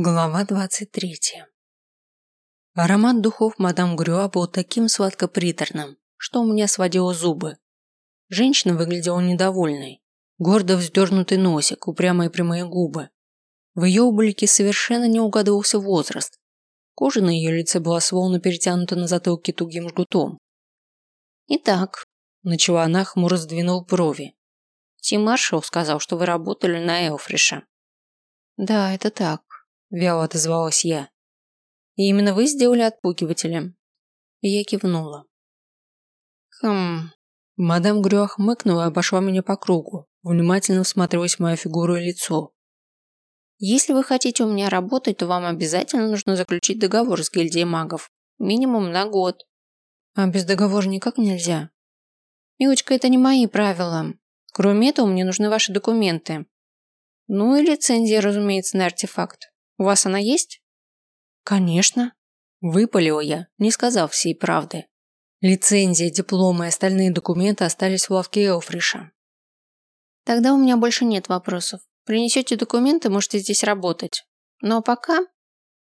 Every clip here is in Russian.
Глава 23 Аромат духов мадам Грюа был таким сладко-приторным, что у меня сводило зубы. Женщина выглядела недовольной. Гордо вздернутый носик, упрямые прямые губы. В ее облике совершенно не угадывался возраст. Кожа на ее лице была словно перетянута на затылке тугим жгутом. «Итак», – начала она, хмуро сдвинул брови. «Тим Маршалл сказал, что вы работали на Элфриша». «Да, это так. – вяло отозвалась я. «И именно вы сделали отпугивателем?» Я кивнула. «Хм...» Мадам Грюа хмыкнула и обошла меня по кругу, внимательно всматриваясь в мою фигуру и лицо. «Если вы хотите у меня работать, то вам обязательно нужно заключить договор с гильдией магов. Минимум на год. А без договора никак нельзя. Милочка, это не мои правила. Кроме этого, мне нужны ваши документы. Ну и лицензия, разумеется, на артефакт. У вас она есть? Конечно. Выпалила я, не сказав всей правды. Лицензия, дипломы и остальные документы остались в лавке Элфриша. Тогда у меня больше нет вопросов. Принесете документы, можете здесь работать. Но пока...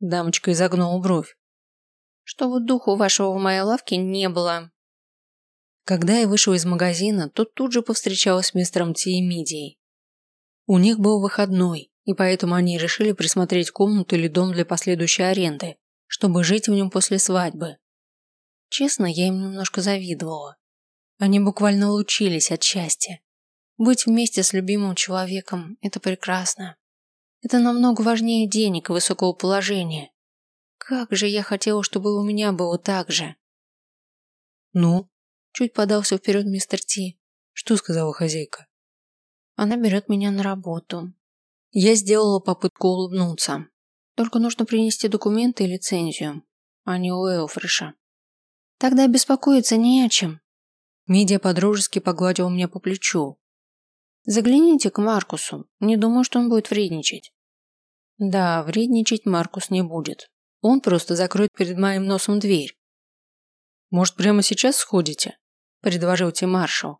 Дамочка изогнула бровь. Чтобы духу вашего в моей лавке не было. Когда я вышел из магазина, то тут же повстречалась с мистером Ти и Мидией. У них был выходной, и поэтому они решили присмотреть комнату или дом для последующей аренды, чтобы жить в нем после свадьбы. Честно, я им немножко завидовала. Они буквально лучились от счастья. Быть вместе с любимым человеком – это прекрасно. Это намного важнее денег и высокого положения. Как же я хотела, чтобы у меня было так же. Ну, чуть подался вперед мистер Ти. Что сказала хозяйка? Она берет меня на работу. Я сделала попытку улыбнуться. Только нужно принести документы и лицензию, а не у Элфриша. Тогда беспокоиться не о чем. Мидия подружески погладила меня по плечу. Загляните к Маркусу. Не думаю, что он будет вредничать. Да, вредничать Маркус не будет. Он просто закроет перед моим носом дверь. Может, прямо сейчас сходите? Предложил Ти Маршал.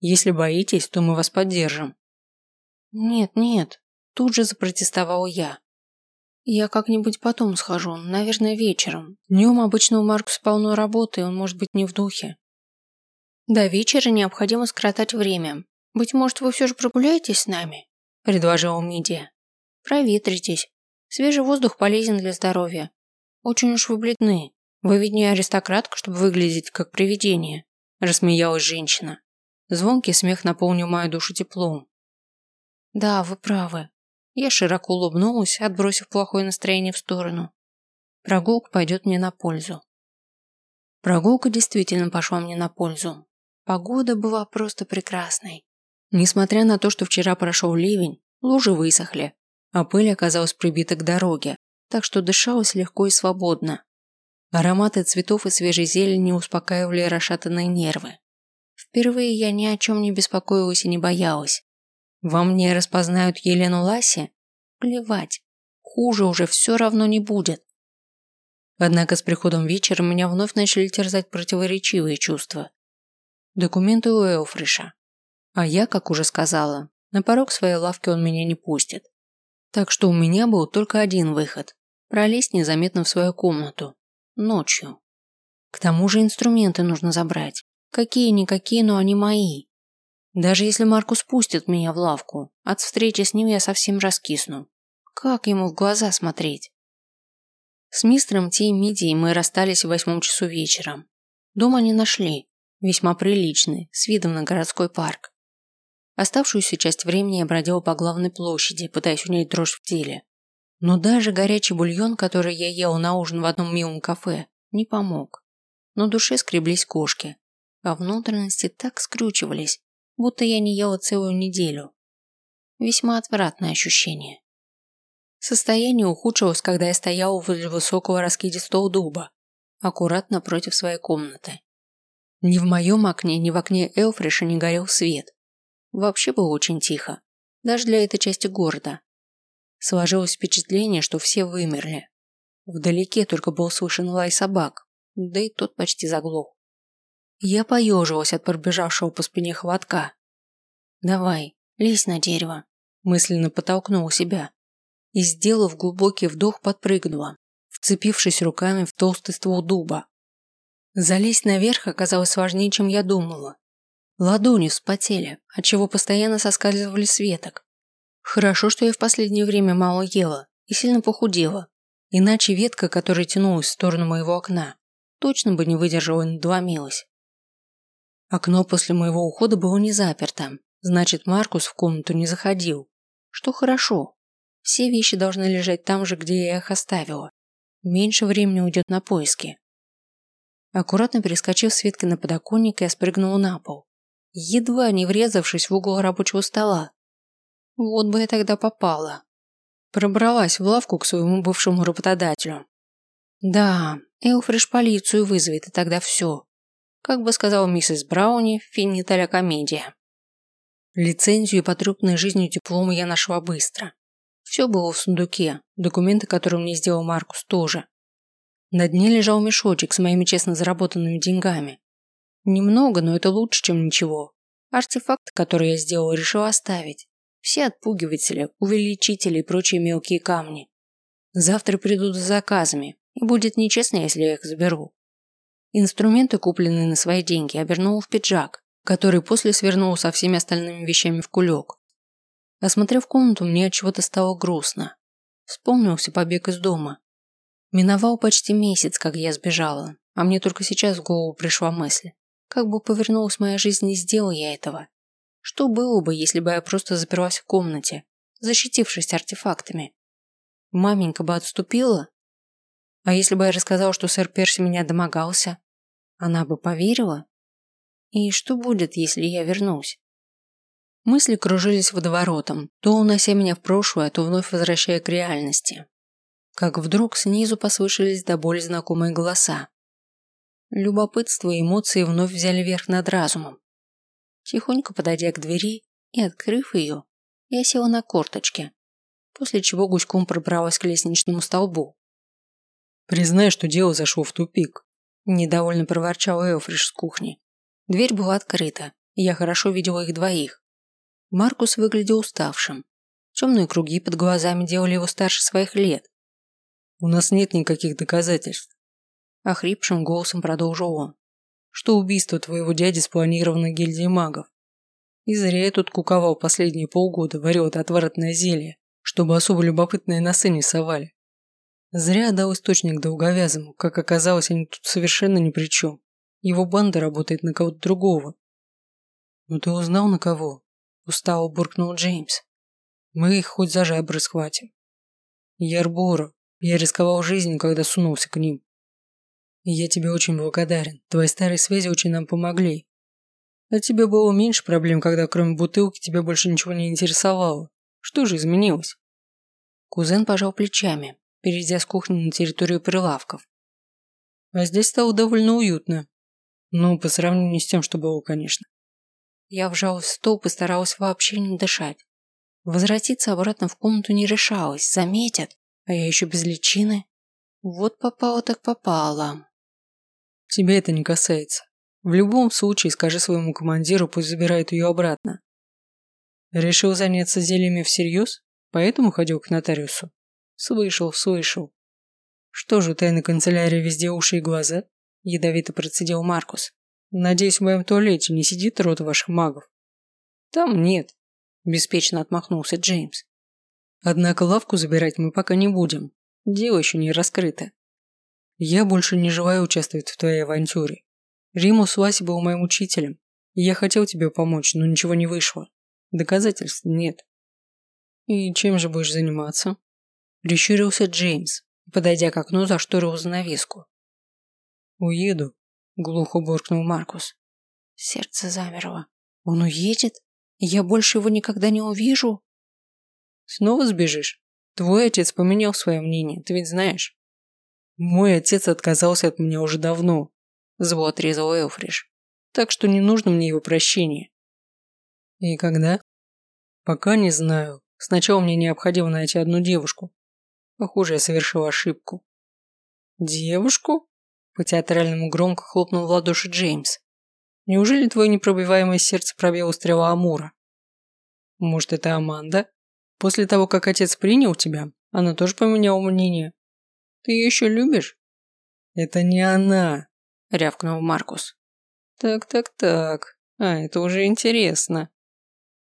Если боитесь, то мы вас поддержим. Нет, нет, Тут же запротестовал я. Я как-нибудь потом схожу, наверное, вечером. Днем обычно у Маркуса полно работы, и он может быть не в духе. До вечера необходимо скоротать время. Быть может, вы все же прогуляетесь с нами? Предложила Мидия. Проветритесь. Свежий воздух полезен для здоровья. Очень уж вы бледны. Вы ведь не аристократка, чтобы выглядеть как привидение. Рассмеялась женщина. Звонкий смех наполнил мою душу теплом. Да, вы правы. Я широко улыбнулась, отбросив плохое настроение в сторону. Прогулка пойдет мне на пользу. Прогулка действительно пошла мне на пользу. Погода была просто прекрасной. Несмотря на то, что вчера прошел ливень, лужи высохли, а пыль оказалась прибита к дороге, так что дышалось легко и свободно. Ароматы цветов и свежей зелени успокаивали расшатанные нервы. Впервые я ни о чем не беспокоилась и не боялась. Во мне распознают Елену Ласи? Плевать. Хуже уже все равно не будет. Однако с приходом вечера меня вновь начали терзать противоречивые чувства. Документы у Элфриша. А я, как уже сказала, на порог своей лавки он меня не пустит. Так что у меня был только один выход – пролезть незаметно в свою комнату. Ночью. К тому же инструменты нужно забрать. Какие-никакие, но они мои. Даже если Маркус пустит меня в лавку, от встречи с ним я совсем раскисну. Как ему в глаза смотреть? С мистером Ти и Мидией мы расстались в восьмом часу вечера. Дом они нашли, весьма приличный, с видом на городской парк. Оставшуюся часть времени я бродила по главной площади, пытаясь унять дрожь в теле. Но даже горячий бульон, который я ела на ужин в одном милом кафе, не помог. На душе скреблись кошки, а внутренности так скрючивались, будто я не ела целую неделю. Весьма отвратное ощущение. Состояние ухудшилось, когда я стояла возле высокого раскидистого дуба, аккуратно против своей комнаты. Ни в моем окне, ни в окне Элфриша не горел свет. Вообще было очень тихо, даже для этой части города. Сложилось впечатление, что все вымерли. Вдалеке только был слышен лай собак, да и тот почти заглох. Я поежилась от пробежавшего по спине хватка. «Давай, лезь на дерево», – мысленно подтолкнул себя. и, сделав глубокий вдох, подпрыгнула, вцепившись руками в толстый ствол дуба. Залезть наверх оказалось сложнее, чем я думала. Ладони вспотели, отчего постоянно соскальзывали с веток. Хорошо, что я в последнее время мало ела и сильно похудела, иначе ветка, которая тянулась в сторону моего окна, точно бы не выдержала и надломилась. Окно после моего ухода было не заперто, значит Маркус в комнату не заходил. Что хорошо. Все вещи должны лежать там же, где я их оставила. Меньше времени уйдет на поиски. Аккуратно перескочив с ветки на подоконник, я спрыгнула на пол, едва не врезавшись в угол рабочего стола. Вот бы я тогда попала. Пробралась в лавку к своему бывшему работодателю. Да, Элфриш полицию вызовет, и тогда все. Как бы сказала миссис Брауни «Италия комедия». Лицензию и потрепанной жизнью дипломы я нашла быстро. Все было в сундуке, документы, которые мне сделал Маркус, тоже. На дне лежал мешочек с моими честно заработанными деньгами. Немного, но это лучше, чем ничего. Артефакт, который я сделала, решил оставить. Все отпугиватели, увеличители и прочие мелкие камни. Завтра придут с заказами, и будет нечестно, если я их заберу. Инструменты, купленные на свои деньги, обернула в пиджак, который после свернул со всеми остальными вещами в кулек. Осмотрев комнату, мне от чего-то стало грустно. Вспомнился побег из дома. Миновал почти месяц, как я сбежала, а мне только сейчас в голову пришла мысль. Как бы повернулась моя жизнь, не сделал я этого. Что было бы, если бы я просто заперлась в комнате, защитившись артефактами? Маменька бы отступила? А если бы я рассказала, что сэр Перси меня домогался? Она бы поверила? И что будет, если я вернусь? Мысли кружились водоворотом, то унося меня в прошлое, то вновь возвращая к реальности. Как вдруг снизу послышались до боли знакомые голоса. Любопытство и эмоции вновь взяли верх над разумом. Тихонько подойдя к двери и открыв ее, я села на корточки, после чего гуськом пробралась к лестничному столбу. «Признай, что дело зашло в тупик», – недовольно проворчал Элфриш с кухни. Дверь была открыта, и я хорошо видела их двоих. Маркус выглядел уставшим. Темные круги под глазами делали его старше своих лет. «У нас нет никаких доказательств», – охрипшим голосом продолжил он, «что убийство твоего дяди спланировано гильдией магов. И зря я тут куковал последние полгода, варил это отвратное зелье, чтобы особо любопытные носы не совали. Зря дал источник долговязому, как оказалось, они тут совершенно ни при чем. Его банда работает на кого-то другого. «Ну ты узнал на кого?» Устало буркнул Джеймс. Мы их хоть за жабры схватим. Ярбора, я рисковал жизнью, когда сунулся к ним. И я тебе очень благодарен. Твои старые связи очень нам помогли. А тебе было меньше проблем, когда кроме бутылки тебя больше ничего не интересовало. Что же изменилось? Кузен пожал плечами, перейдя с кухни на территорию прилавков. А здесь стало довольно уютно. Ну, по сравнению с тем, что было, конечно. Я вжалась в стол и старалась вообще не дышать. Возвратиться обратно в комнату не решалась, заметят, а я еще без личины. Вот попало так попало. Тебе это не касается. В любом случае скажи своему командиру, пусть забирает ее обратно. Решил заняться зельями всерьез? Поэтому ходил к нотариусу? Слышал, слышал. Что же, тайной канцелярии везде уши и глаза? Ядовито процедил Маркус. Надеюсь, в моем туалете не сидит рот ваших магов. Там нет, беспечно отмахнулся Джеймс. Однако лавку забирать мы пока не будем. Дело еще не раскрыто. Я больше не желаю участвовать в твоей авантюре. Римус Васи был моим учителем, я хотел тебе помочь, но ничего не вышло. Доказательств нет. И чем же будешь заниматься? Прищурился Джеймс, подойдя к окну, зашторил занавеску. Уеду, глухо буркнул Маркус. Сердце замерло. Он уедет? Я больше его никогда не увижу? Снова сбежишь? Твой отец поменял свое мнение, ты ведь знаешь. Мой отец отказался от меня уже давно, зло отрезал Элфриш. Так что не нужно мне его прощения. И когда? Пока не знаю. Сначала мне необходимо найти одну девушку. Похоже, я совершил ошибку. Девушку? По-театральному громко хлопнул в ладоши Джеймс. Неужели твое непробиваемое сердце пробило стрела Амура? Может, это Аманда? После того, как отец принял тебя, Она тоже поменяла мнение. Ты ее еще любишь? Это не она, рявкнул Маркус. Так-так-так. А, это уже интересно.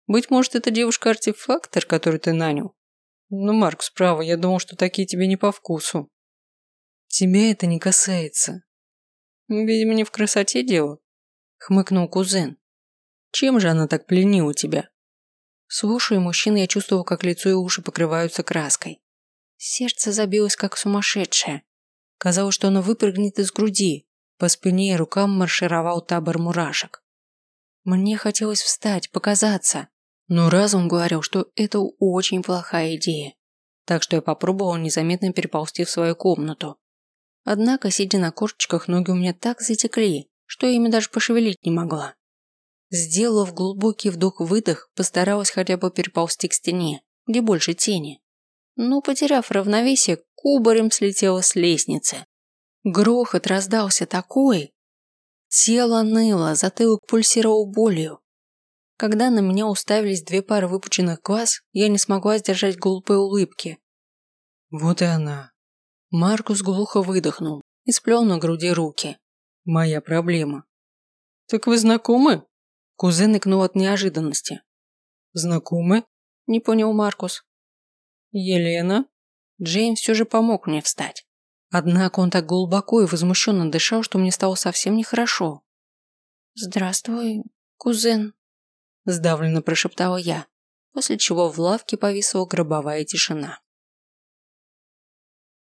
Быть может, это девушка-артефактор, которую ты нанял? Ну, Маркус, право, я думал, что такие тебе не по вкусу. Тебя это не касается. Видимо, не в красоте дело, хмыкнул кузен. Чем же она так пленила тебя? Слушая мужчину, я чувствовал, как лицо и уши покрываются краской. Сердце забилось, как сумасшедшее. Казалось, что оно выпрыгнет из груди. По спине и рукам маршировал табор мурашек. Мне хотелось встать, показаться. Но разум говорил, что это очень плохая идея. Так что я попробовал незаметно переползти в свою комнату. Однако, сидя на корточках, ноги у меня так затекли, что я ими даже пошевелить не могла. Сделав глубокий вдох-выдох, постаралась хотя бы переползти к стене, где больше тени. Но, потеряв равновесие, кубарем слетела с лестницы. Грохот раздался такой. Тело ныло, затылок пульсировал болью. Когда на меня уставились две пары выпученных глаз, я не смогла сдержать глупые улыбки. Вот и она. Маркус глухо выдохнул и сплел на груди руки. Моя проблема. Так вы знакомы? Кузен икнул от неожиданности. Знакомы? Не понял Маркус. Елена? Джейн все же помог мне встать. Однако он так глубоко и возмущенно дышал, что мне стало совсем нехорошо. «Здравствуй, кузен», – сдавленно прошептала я, после чего в лавке повисла гробовая тишина.